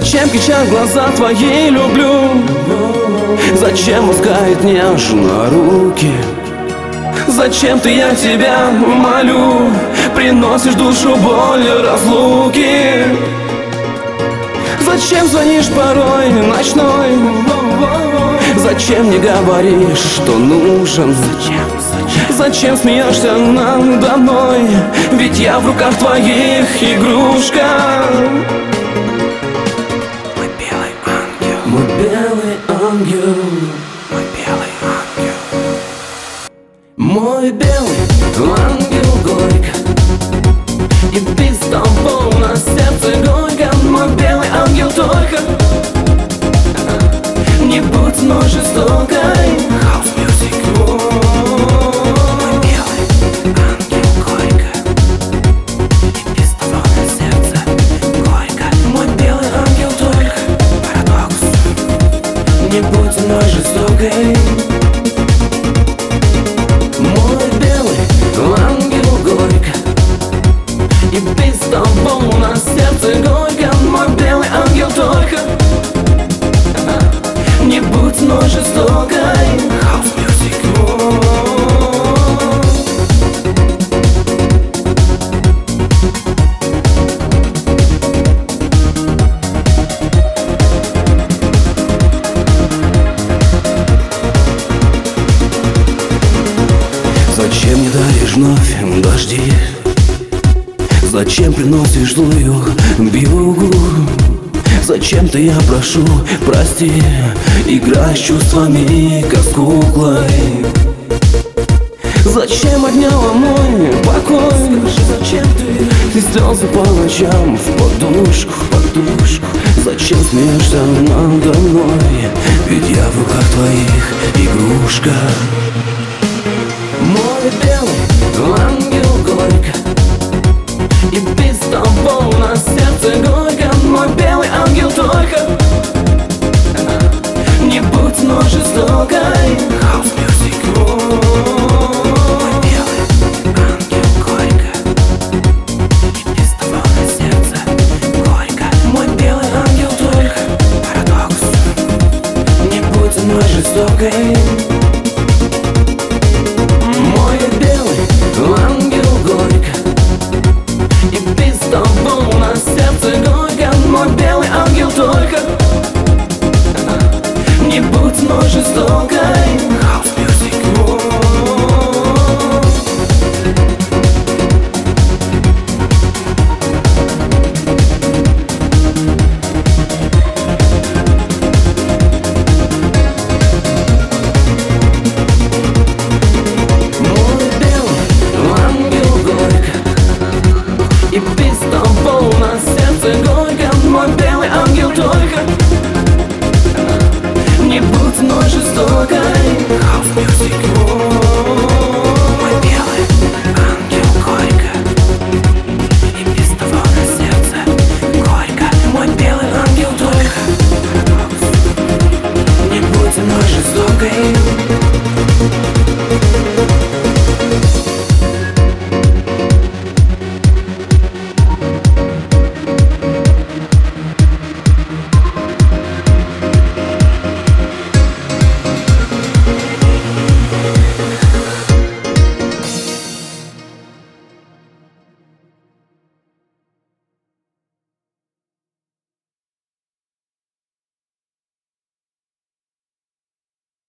Зачем кричат глаза твои люблю? Зачем ласкает нежно руки? Зачем ты, я тебя молю? Приносишь душу боль разлуки? Зачем звонишь порой ночной? Зачем не говоришь, что нужен? Зачем, зачем, смеешься надо мной? Ведь я в руках твоих игрушка белый Мой белый ангел горько И без того на сердце горько. Мой белый ангел только Не будь мной жестокой вновь дожди? Зачем приносишь злую бивугу? Зачем ты, я прошу, прости Играй с чувствами, как с куклой Зачем отняла мой покой? Скажи, зачем ты И слезы по ночам в подушку, в подушку Зачем смеешься надо мной? Ведь я в руках твоих игрушка быть, но жестокой.